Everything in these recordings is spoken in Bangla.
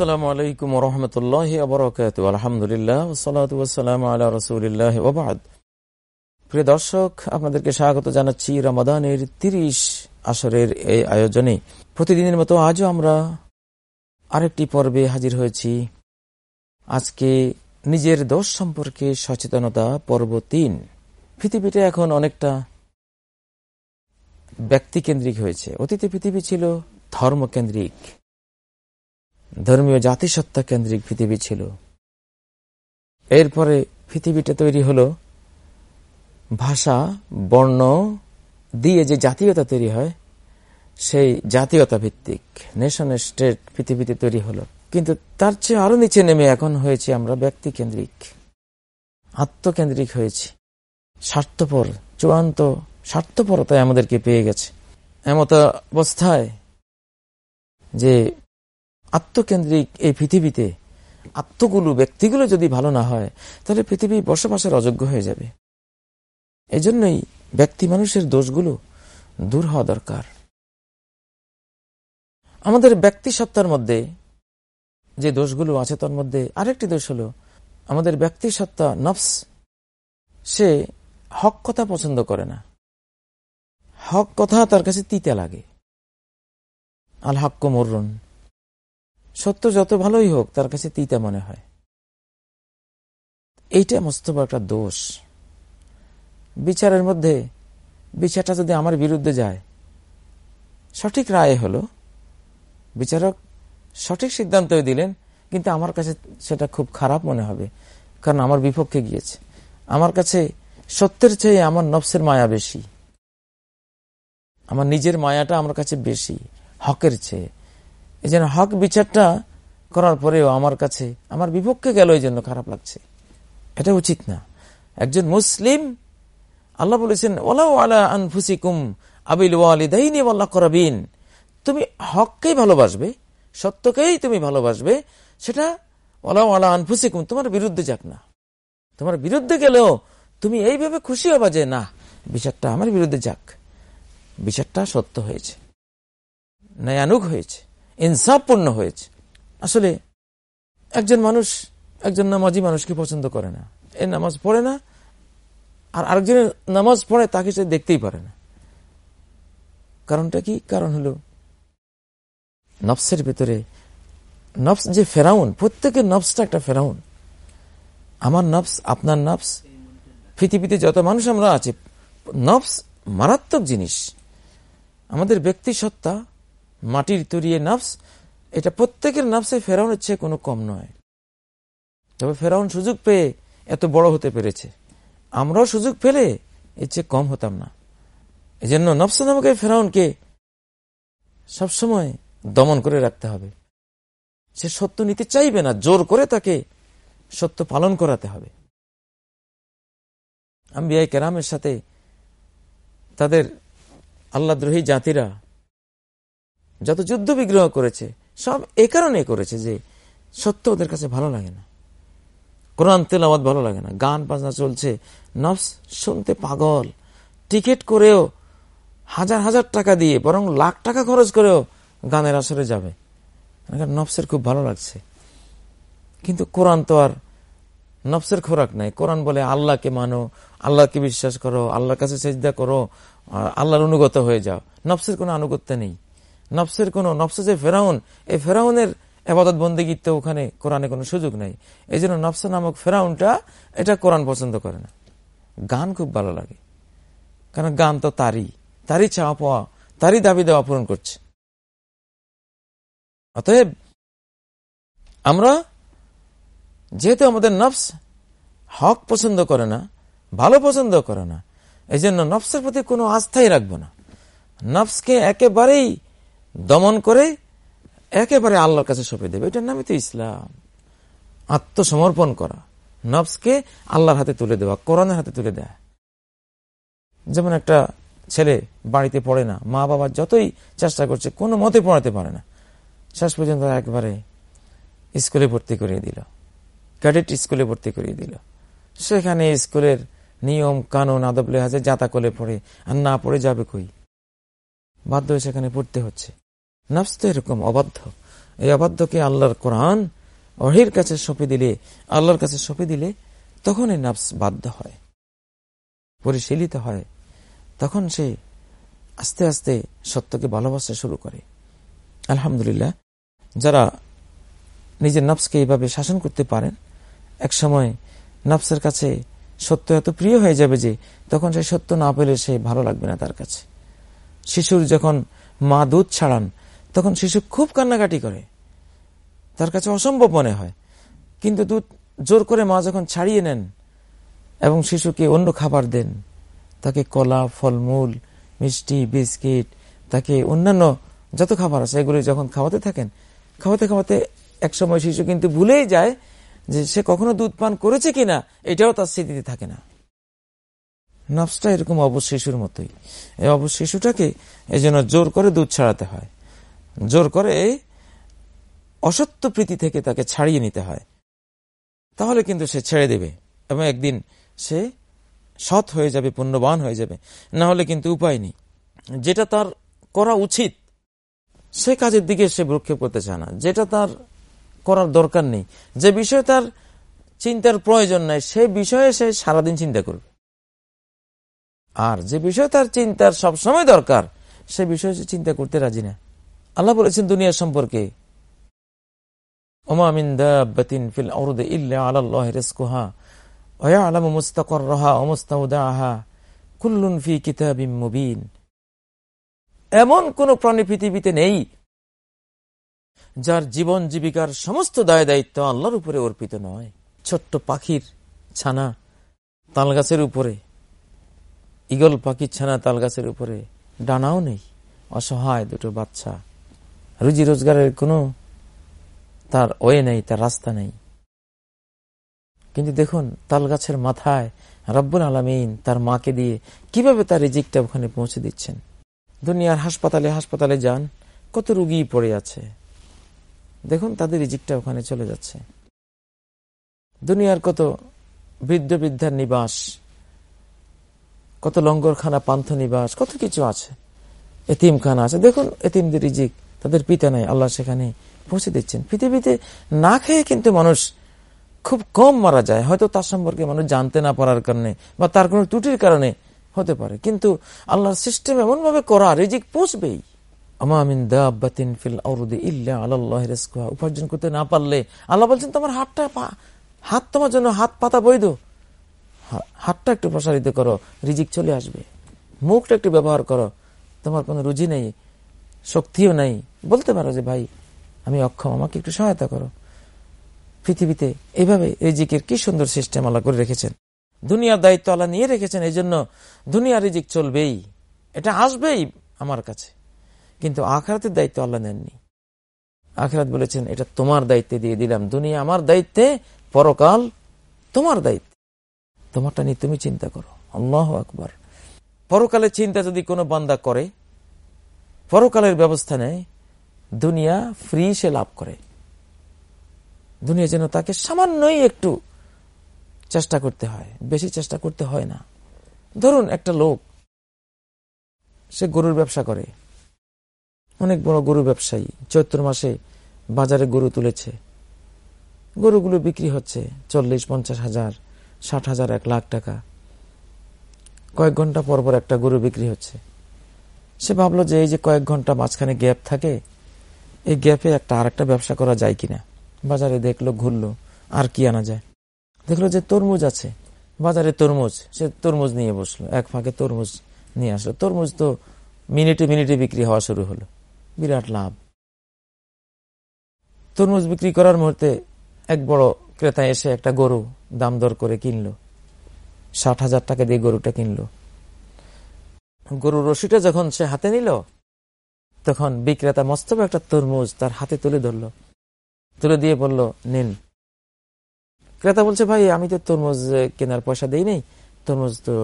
আসসালামু আলাইকুম রহমতুল্লাহ আবরকাত আলহামদুলিল্লাহ সালাত ওয়াসালাম আল্লাহ রসুলিল্লাহ ওবাদ প্রিয় দর্শক, আপনাদেরকে স্বাগত জানাচ্ছি রমাদানের তিরিশ আসরের এই আয়োজনে। প্রতিদিনের মতো আজও আমরা আরেকটি পর্বে হাজির হয়েছি। আজকে নিজের দোষ সম্পর্কে সচেতনতা পর্ব তিন। পৃথিবীটা এখন অনেকটা ব্যক্তিকেন্দ্রিক হয়েছে। অতীতে পৃথিবী ছিল ধর্মকেন্দ্রিক। ধর্মীয় জাতিসত্তা কেন্দ্রিক পৃথিবী ছিল। এরপরে পৃথিবীটা তৈরি হলো ভাষা, বর্ণ দিয়ে যে জাতীয়তা তৈরি হয়, সেই জাতীয়তা ভিত্তিক নেশন স্টেট পৃথিবীতে তৈরি হলো। কিন্তু তার চেয়ে আরও নিচে নেমে এখন হয়েছে আমরা ব্যক্তি কেন্দ্রিক আত্মকেন্দ্রিক হয়েছি। স্বার্থপর, চূড়ান্ত স্বার্থপরতায় আমাদেরকে পেয়ে গেছে। এমত অবস্থায় যে আত্মকেন্দ্রিক এই পৃথিবীতে আত্মগুলো ব্যক্তিগুলো যদি ভালো না হয়, তাহলে পৃথিবী বসবাসের অযোগ্য হয়ে যাবে। এই জন্যই ব্যক্তি মানুষের দোষগুলো দূর হওয়া দরকার। আমাদের ব্যক্তি সত্তার মধ্যে যে দোষগুলো আছে, তার মধ্যে আরেকটি দোষ হলো, আমাদের ব্যক্তি সত্তা নফস, সে হক কথা পছন্দ করে না। হক কথা তার কাছে তিতে লাগে। আল হাক্ক মরুন সত্য যত ভালোই হোক, তার কাছে তিতা মনে হয়। এইটা মস্ত একটা দোষ। বিচারের মধ্যে, বিচারটা যদি আমার বিরুদ্ধে যায়, সঠিক রায় হলো, বিচারক সঠিক সিদ্ধান্ত দিলেন, কিন্তু আমার কাছে সেটা খুব খারাপ মনে হবে, কারণ আমার বিপক্ষে গিয়েছে। আমার কাছে সত্যের চেয়ে আমার নফসের মায়া বেশি। আমার নিজের মায়াটা আমার কাছে বেশি, হকের চেয়ে। এই জন্য হক বিচারটা করার পরেও আমার কাছে, আমার বিপক্ষে গেল এই জন্য খারাপ লাগছে। এটা উচিত না। একজন মুসলিম, আল্লাহ বলেছেন ওলাও আলা আনফুসিকুম আবিল ওয়ালিদাইনি করাবিন তুমি হককেই ভালোবাসবে, সত্যকেই তুমি ভালোবাসবে, সেটা ওলাও আলা আনফুসিকুম, তোমার বিরুদ্ধে যাক না। তোমার বিরুদ্ধে গেলেও তুমি এইভাবে খুশি হবা যে, না, বিচারটা আমার বিরুদ্ধে যাক। বিচারটা সত্য হয়েছে ন্যায়ানুক হয়েছে। ইনসাফপূর্ণ হয়েছে। আসলে একজন মানুষ, একজন নামাজি মানুষকে পছন্দ করে না। এ নামাজ পড়ে না, আর আরেকজনের নামাজ পড়ে তাকে সে দেখতেই পারে না। কারণটা কি? কারণ হলো নফসের ভেতরে, নফস যে ফেরাউন, প্রত্যেকের নফসটা একটা ফেরাউন। আমার নফস, আপনার নফস, পৃথিবীতে যত মানুষ আমরা আছি, নফস মারাত্মক জিনিস। আমাদের ব্যক্তি সত্তা মাটির তৈরিয়ে নফস, এটা প্রত্যেকের নফসে ফেরাউনের চেয়ে কোনো কম নয়। তবে ফেরাউন সুযোগ পেয়ে এত বড় হতে পেরেছে। আমরাও সুযোগ পেলে এর চেয়ে কম হতাম না। এজন্য জন্য নফস নামক ফেরাউনকে সবসময় দমন করে রাখতে হবে। সে সত্য নিতে চাইবে না, জোর করে তাকে সত্য পালন করাতে হবে। আম্বিয়াই কেরামের সাথে তাদের আল্লাদ্রোহী জাতিরা যত যুদ্ধ বিগ্রহ করেছে, সব এ কারণে করেছে যে সত্য ওদের কাছে ভালো লাগে না। কোরআন তেলাওয়াত ভালো লাগে না। গান বাজনা চলছে, নফস শুনতে পাগল। টিকিট করেও হাজার হাজার টাকা দিয়ে, বরং লাখ টাকা খরচ করেও গানের আসরে যাবে। নফসের খুব ভালো লাগছে। কিন্তু কোরআন তো আর নফসের খোরাক নাই। কোরআন বলে আল্লাহকে মানো, আল্লাহকে বিশ্বাস করো, আল্লাহর কাছে চেষ্টা করো আল্লাহর অনুগত হয়ে যাও। নফসের কোনো আনুগত্য নেই। নফসের কোন, নফসে যে ফেরাউন, এই ফেরাউনের এবাদত বন্দিগিত্ব ওখানে কোরআনে কোনো সুযোগ নেই। এই জন্য নফসা নামক ফেরাউনটা এটা কোরআন পছন্দ করে না। গান খুব ভালো লাগে। কারণ গান তো তারই। তারই চাওয়া পাওয়া, তারই দাবি দেওয়া পূরণ করছে। অতএব আমরা যেহেতু আমাদের নফস হক পছন্দ করে না, ভালো পছন্দ করে না এই জন্য নফসের প্রতি কোনো আস্থাই রাখব না। নফসকে একেবারেই দমন করে একেবারে আল্লাহর কাছে সঁপে দেবে। এটার নামই তো ইসলাম। আত্মসমর্পণ করা। নবসকে আল্লাহর হাতে তুলে দেওয়া, কোরআনের হাতে তুলে দেয়া। যেমন একটা ছেলে বাড়িতে পড়ে না মা বাবা যতই চেষ্টা করছে, কোনো মতে পড়াতে পারে না। শেষ পর্যন্ত একবারে স্কুলে ভর্তি করিয়ে দিল। ক্যাডেট স্কুলে ভর্তি করিয়ে দিল। সেখানে স্কুলের নিয়ম, কানুন আদব লেহাজে যাতা কলে পড়ে, আর না পড়ে যাবে কই? বাধ্য হয়ে সেখানে পড়তে হচ্ছে। নফস তো এরকম অবাধ্য। এই অবাধ্যকে আল্লাহর কোরআন অহির কাছে সঁপে দিলে, আল্লাহর কাছে সঁপে দিলে তখন এই নাফস বাধ্য হয়, পরিশীলিত হয়। তখন সে আস্তে আস্তে সত্যকে ভালোবাসা শুরু করে। আলহামদুলিল্লাহ, যারা নিজের নফসকে এইভাবে শাসন করতে পারেন, এক সময় নফসের কাছে সত্য এত প্রিয় হয়ে যাবে যে তখন সে সত্য না পেলে সে ভালো লাগবে না তার কাছে। শিশুর যখন মা দুধ ছাড়ান তখন শিশু খুব কান্নাকাটি করে। তার কাছে অসম্ভব মনে হয়। কিন্তু দুধ জোর করে মা যখন ছাড়িয়ে নেন এবং শিশুকে অন্য খাবার দেন, তাকে কলা, ফলমূল, মিষ্টি, বিস্কিট, তাকে অন্যান্য যত খাবার আছে এগুলি যখন খাওয়াতে থাকেন, খাওয়াতে খাওয়াতে এক সময় শিশু কিন্তু ভুলেই যায় যে সে কখনো দুধ পান করেছে কিনা, এটাও তার স্মৃতিতে থাকে না। নফসটা এরকম অবশ শিশুর মতোই। এই অবশ শিশুটাকে এই জন্য জোর করে দুধ ছাড়াতে হয়। জোর করে অসত্য প্রীতি থেকে তাকে ছাড়িয়ে নিতে হয়। তাহলে কিন্তু সে ছেড়ে দেবে এবং একদিন সে সৎ হয়ে যাবে, পুণ্যবান হয়ে যাবে। না হলে কিন্তু উপায় নেই। যেটা তার করা উচিত, সে কাজের দিকে সে ভ্রক্ষেপ করতে চায় না। যেটা তার করার দরকার নেই, যে বিষয়ে তার চিন্তার প্রয়োজন নাই, সে বিষয়ে সে সারাদিন চিন্তা করবে। আর যে বিষয়ে তার চিন্তার সবসময় দরকার, সে বিষয়ে সে চিন্তা করতে রাজি না। আল্লাহ বলেছেন দুনিয়া সম্পর্কে। এমন কোন প্রাণী পৃথিবীতে নেই, যার জীবন জীবিকার সমস্ত দায় দায়িত্ব আল্লাহর উপরে অর্পিত নয়। ছোট্ট পাখির ছানা তাল গাছের উপরে ইগল পাখির ছানা তাল গাছের উপরে, ডানাও নেই। অসহায় দুটো বাচ্চা। রুজি রোজগারের কোনো তার ওয়ে নেই, তার রাস্তা নেই। কিন্তু দেখুন, তাল গাছের মাথায় রব্বুল আলমিন তার মাকে দিয়ে কীভাবে তার রিজিকটা ওখানে পৌঁছে দিচ্ছেন? দুনিয়ার হাসপাতালে হাসপাতালে যান, কত রুগী পড়ে আছে। দেখুন, তাদের রিজিকটা ওখানে চলে যাচ্ছে। দুনিয়ার কত বৃদ্ধ বৃদ্ধার নিবাস, কত লঙ্গরখানা পান্থ নিবাস কত কিছু আছে। এতিমখানা আছে। দেখুন, এতিমদের রিজিক। তাদের পিতা নাই, আল্লাহ সেখানে পৌঁছে দিচ্ছেন। পৃথিবীতে না খেয়ে কিন্তু মানুষ খুব কম মারা যায়। হয়তো তার সম্পর্কে মানুষ জানতে না পারার কারণে বা তার কোনো ত্রুটির কারণে হতে পারে। কিন্তু আল্লাহর সিস্টেম এমন ভাবে করা, রিজিক পৌঁছবেই উপার্জন করতে না পারলে আল্লাহ বলছেন, তোমার হাতটা হাত তোমার জন্য হাত পাতা বৈধ। হাতটা একটু প্রসারিত করো, রিজিক চলে আসবে। মুখটা একটু ব্যবহার করো। তোমার কোনো রুজি নেই। শক্তিও নাই। বলতে পারো যে, ভাই, আমি অক্ষম, আমাকে একটু সহায়তা করো। পৃথিবীতে এইভাবে রিজিকের কি সুন্দর সিস্টেম আল্লাহ করে রেখেছেন। দুনিয়ার দায়িত্ব আল্লাহ নিয়ে রেখেছেন এই জন্য দুনিয়া রিজিক চলবেই। এটা আসবেই আমার কাছে। কিন্তু আখরাতের দায়িত্ব আল্লাহ নেননি। আখরাত বলেছেন, এটা তোমার দায়িত্বে দিয়ে দিলাম। দুনিয়া আমার দায়িত্বে, পরকাল তোমার দায়িত্ব। তোমারটা নিয়ে তুমি চিন্তা করো। আল্লাহ আকবর। পরকালের চিন্তা যদি কোনো বান্দা করে পরকালের ব্যবস্থা নেয়, দুনিয়া ফ্রি সে লাভ করে। দুনিয়া যেন তাকে সামান্যই একটু চেষ্টা করতে হয়, বেশি চেষ্টা করতে হয় না। ধরুন একটা লোক, সে গরুর ব্যবসা করে। অনেক বড় গরু ব্যবসায়ী, চৈত্র মাসে বাজারে গরু তুলেছে। গরুগুলো বিক্রি হচ্ছে চল্লিশ, পঞ্চাশ হাজার, ষাট হাজার, এক লাখ টাকা। কয়েক ঘণ্টা পর পর একটা গরু বিক্রি হচ্ছে। সে ভাবলো যে এই যে কয়েক ঘণ্টা মাঝখানে গ্যাপ থাকে, এই গ্যাপে একটা আর একটা ব্যবসা করা যায় কিনা। বাজারে দেখল, ঘুরলো, আর কি আনা যায়। দেখল যে তরমুজ আছে। বাজারে তরমুজ, সে তরমুজ নিয়ে বসল, এক ফাঁকে তরমুজ নিয়ে আসলো। তরমুজ তো মিনিটে মিনিটে বিক্রি হওয়া শুরু হলো। বিরাট লাভ। তরমুজ বিক্রি করার মুহূর্তে এক বড় ক্রেতা এসে একটা গরু দাম দর করে কিনলো। ষাট হাজার টাকা দিয়ে গরুটা কিনলো। গরুর রশিটা যখন সে হাতে নিল, তখন বিক্রেতা মস্তব একটা তরমুজ তার হাতে তুলে ধরল। তুলে দিয়ে বলল, নিন। ক্রেতা বলছে, ভাই, আমি তো তরমুজ কেনার পয়সা দিই নেই। তরমুজ তো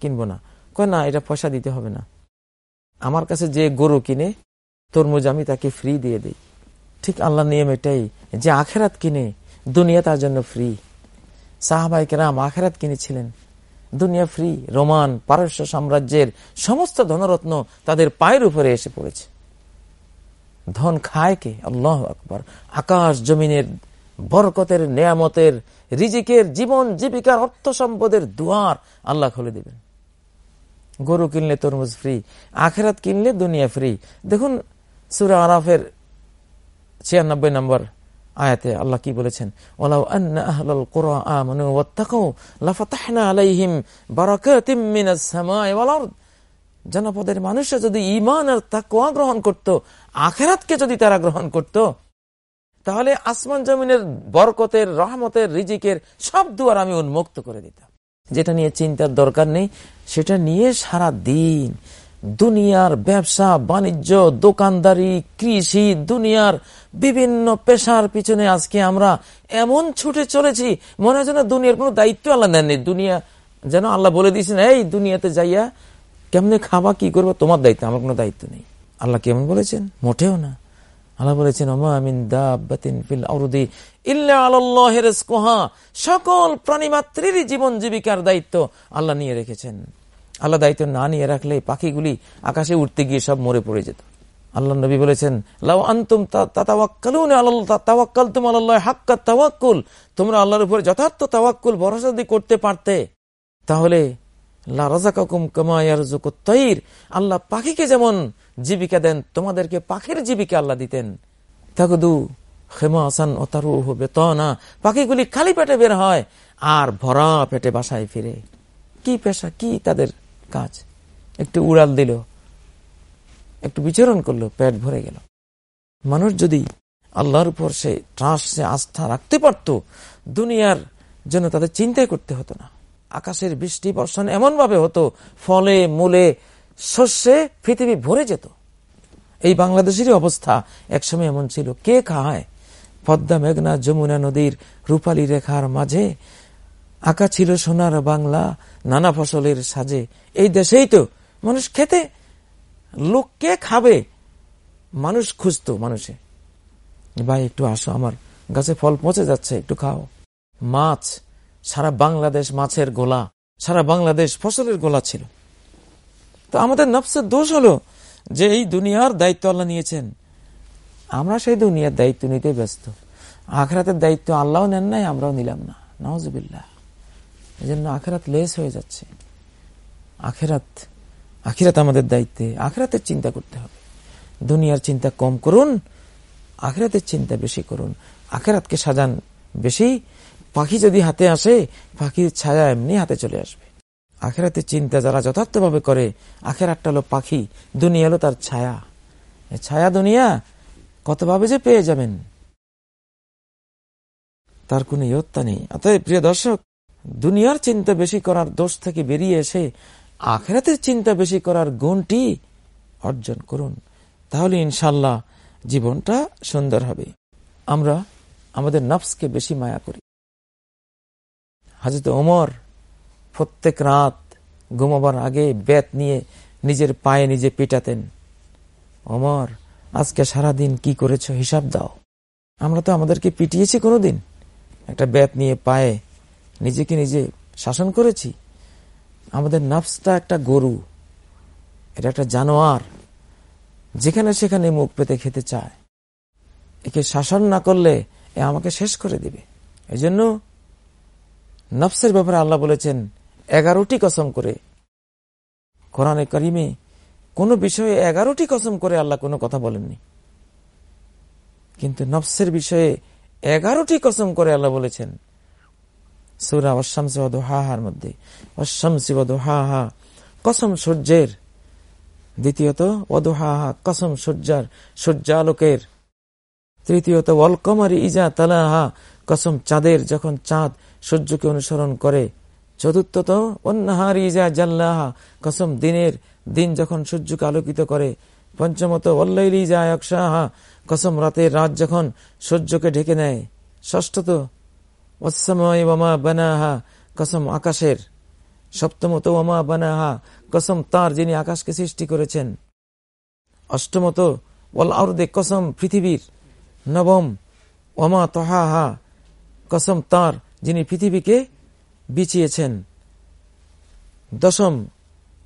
কিনবো না। কয়, না, এটা পয়সা দিতে হবে না। আমার কাছে যে গরু কিনে, তরমুজ আমি তাকে ফ্রি দিয়ে দিই। ঠিক আল্লাহ নিয়ম এটাই যে আখেরাত কিনে, দুনিয়া তার জন্য ফ্রি সাহাবাই কেরাম আখেরাত কিনেছিলেন। দুনিয়া ফ্রি রোমান, পারস্য সাম্রাজ্যের সমস্ত ধনরত্ন তাদের পায়ের উপরে এসে পড়েছে। ধন খায় কে? আল্লাহ আকবর। আকাশ জমিনের বরকতের, নেয়ামতের, রিজিকের, জীবন জীবিকার, অর্থ সম্পদের দুয়ার আল্লাহ খুলে দিবেন। গরু কিনলে তরমুজ ফ্রি আখেরাত কিনলে দুনিয়া ফ্রি দেখুন, সুরা আরাফের ছিয়ানব্বই নম্বর আয়াতে আল্লাহ কি বলেছেন? ওলাউ আলাইহিম জনপদের মানুষরা যদি ঈমান আর তাকওয়া গ্রহণ করত, আখেরাতকে যদি তারা গ্রহণ করত, তাহলে আসমান জমিনের বরকতের, রহমতের, রিজিকের সব দুয়ার আমি উন্মুক্ত করে দিতাম। যেটা নিয়ে চিন্তার দরকার নেই, সেটা নিয়ে সারা দিন দুনিয়ার ব্যবসা, বাণিজ্য, দোকানদারি, কৃষি, দুনিয়ার বিভিন্ন পেশার পিছনে আজকে আমরা এমন ছুটে চলেছি, মনে হয় যেন দুনিয়ার কোনো দায়িত্ব আল্লাহ নেননি। দুনিয়া, যেন আল্লাহ বলে দিয়েছেন, এই দুনিয়াতে যাইয়া কেমনে খাবা, কি করব? তোমার দায়িত্ব, আমার কোনো দায়িত্ব নেই। আল্লাহ কেমন বলেছেন? মোটেও না। আল্লাহ বলেছেন সকল প্রাণী মাত্রেরই জীবন জীবিকার দায়িত্ব আল্লাহ নিয়ে রেখেছেন। আল্লাহ দায়িত্ব না নিয়ে রাখলে পাখিগুলি আকাশে উঠতে গিয়ে সব মরে পড়ে যেত। আল্লাহ নবী বলেছেন, লাউ আন্তুম তাওয়াক্কুল। তোমরা আল্লাহর উপরে যথার্থ তাওয়াক্কুল, ভরসা যদি করতে পারতে। তাহলে আল্লাহ পাখিকে যেমন জীবিকা দেন, তোমাদেরকে পাখির জীবিকা আল্লাহ দিতেন। তাকদু খেমা না পাখিগুলি খালি পেটে বের হয়, আর ভরা পেটে বাসায় ফিরে। কি পেশা, কি তাদের কাজ। একটু উড়াল দিল। একটু বিচরণ করল, পেট ভরে গেল। মানুষ যদি আল্লাহর উপর সে ট্রাস সে আস্থা রাখতে পারত, দুনিয়ার জন্য তাদের চিন্তাই করতে হতো না। আকাশের বৃষ্টি বর্ষণ এমন ভাবে হতো, ফলে মূলে শস্যে পৃথিবী ভরে যেত। এই বাংলাদেশেরই অবস্থা একসময় এমন ছিল। কে খায়? পদ্মা, মেঘনা, যমুনা নদীর রূপালী রেখার মাঝে আঁকা ছিল সোনার বাংলা নানা ফসলের সাজে। এই দেশেই তো মানুষ খেতে, লোক কে খাবে? মানুষ খুঁজত মানুষে। ভাই, একটু আসো, আমার গাছে ফল পচে যাচ্ছে, একটু খাও। মাছ, সারা বাংলাদেশ মাছের গোলা, সারা বাংলাদেশ ফসলের গোলা ছিল। তো আমাদের নফসের দোষ হলো যে এই দুনিয়ার দায়িত্ব আল্লাহ নিয়েছেন। আমরা সেই দুনিয়ার দায়িত্ব নিতে ব্যস্ত। আখরাতের দায়িত্ব আল্লাহ নেন নাই, আমরাও নিলাম না। নওয়াজবিল্লাহ এই জন্য আখেরাত লেস হয়ে যাচ্ছে। আখেরাত, আখিরাত আমাদের দায়িত্বে। আখেরাতের চিন্তা করতে হবে। দুনিয়ার চিন্তা কম করুন, আখেরাতের চিন্তা বেশি করুন। আখেরাতকে সাজান বেশি। পাখি যদি হাতে আসে, পাখির ছায়া এমনি হাতে চলে আসবে। আখেরাতের চিন্তা যারা যথার্থভাবে করে, আখেরাতটা হলো পাখি, দুনিয়া হলো তার ছায়া। ছায়া দুনিয়া কতভাবে যে পেয়ে যাবেন? তার কোন ইয়ত্তা নেই। অতএব প্রিয় দর্শক দুনিয়ার চিন্তা বেশি করার দোষ থেকে বেরিয়ে এসে আখেরাতের চিন্তা বেশি করার গুণটি অর্জন করুন। তাহলে ইনশাল্লাহ জীবনটা সুন্দর হবে। আমরা আমাদের নফসকে বেশি মায়া করি। হাজরত ওমর প্রত্যেক রাত ঘুমাবার আগে বেত নিয়ে নিজের পায়ে নিজে পিটাতেন। অমর আজকে সারা দিন কি করেছ হিসাব দাও। আমরা তো আমাদেরকে পিটিয়েছি কোনোদিন। একটা বেত নিয়ে পায়ে নিজেকে নিজে শাসন করেছি, আমাদের নফসটা একটা গরু, এটা একটা জানোয়ার, যেখানে সেখানে মুখ পেতে খেতে চায়। একে শাসন না করলে এ আমাকে শেষ করে দিবে। এই জন্য নফসের ব্যাপারে আল্লাহ বলেছেন, এগারোটি কসম করে কোরআনে করিমে কোনো বিষয়ে এগারোটি কসম করে আল্লাহ কোনো কথা বলেননি। কিন্তু নফসের বিষয়ে এগারোটি কসম করে আল্লাহ বলেছেন সুরা অশামসিবাদুহাহার মধ্যে। অশামসিবাদুহাহা কসম সূর্যের। দ্বিতীয়ত ওদুহাহা কসম সূর্যার, সূর্যালোকের। তৃতীয়ত ওয়ালকমারি ইজা তালাহা, কসম চাঁদের যখন চাঁদ সূর্যকে অনুসরণ করে। চতুর্থত অন্যহারি ইজা জাল্লাহা, কসম দিনের দিন যখন সূর্যকে আলোকিত করে। পঞ্চমত অল্লাইলি ইজা একশাহা কসম রাতের রাত যখন সূর্যকে ঢেকে নেয়। ষষ্ঠত ওয়াসময় ওমা বানাহা কসম আকাশের। সপ্তমত ওমা বানাহা কসম তার যিনি আকাশকে সৃষ্টি করেছেন। অষ্টমত ওয়াল কসম পৃথিবীর। নবম ওমা তহাহা কসম তার যিনি পৃথিবীকে বিছিয়েছেন। দশম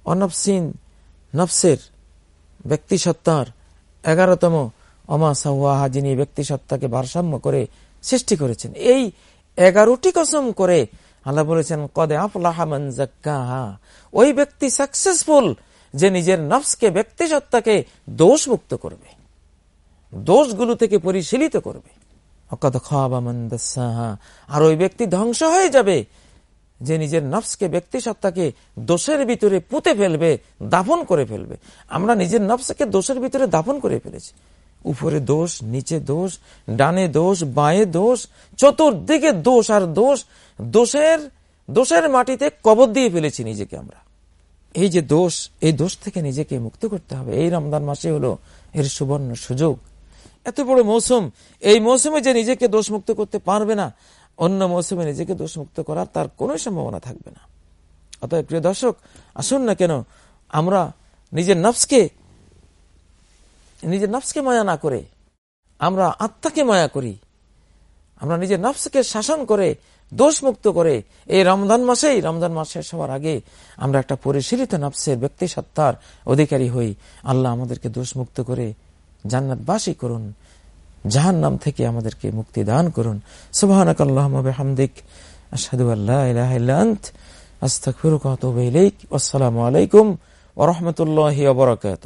অনফসিন নফসের ব্যক্তিসত্তার। এগারোতম অমা সাহুয়াহা যিনি ব্যক্তি সত্তাকে ভারসাম্য করে সৃষ্টি করেছেন। এই এগারোটি কসম করে আল্লাহ বলেছেন, কদে আফলাহা ওই ব্যক্তি সাকসেসফুল যে নিজের নফসকে ব্যক্তি সত্তাকে দোষ মুক্ত করবে। দোষগুলো থেকে পরিশীলিত করবে। আর ওই ব্যক্তি ধ্বংস হয়ে যাবে যে নিজের নফসকে ব্যক্তি সত্তাকে দোষের ভিতরে পুঁতে ফেলবে, দাফন করে ফেলবে। আমরা নিজের নফসকে দোষের ভিতরে দাফন করে ফেলেছি। উপরে দোষ, নিচে দোষ, ডানে দোষ, বাঁয়ে দোষ, চতুর্দিকে দোষ আর দোষ, দোষের দোষের মাটিতে কবর দিয়ে ফেলেছি নিজেকে আমরা। এই যে দোষ, এই দোষ থেকে নিজেকে মুক্ত করতে হবে। এই রমদান মাসে হলো এর সুবর্ণ সুযোগ। এত বড় মৌসুম, এই মৌসুমে যে নিজেকে দোষমুক্ত করতে পারবে না, অন্য মৌসুমে নিজেকে দোষমুক্ত করার তার কোনো সম্ভাবনা থাকবে না। অতএব প্রিয় দর্শক, আসুন না কেন, আমরা নিজের নফসকে নিজের নফসকে মায়া না করে, আমরা আত্মাকে মায়া করি, আমরা নিজের নফসকে শাসন করে দোষ মুক্ত করে, এই রমজান মাসেই, রমজান মাস হওয়ার আগে আমরা একটা পরিশীলিত নফসের ব্যক্তি সত্তার অধিকারী হই। আল্লাহ আমাদেরকে দোষ মুক্ত করে জান্নাতবাসী করুন জাহান নাম থেকে আমাদেরকে মুক্তি দান করুন। সুবাহানক হামদিক আসাদু আল্লাহ আসসালামু আলাইকুম ওরহমতুল্লাহ বরকাত